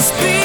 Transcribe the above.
speed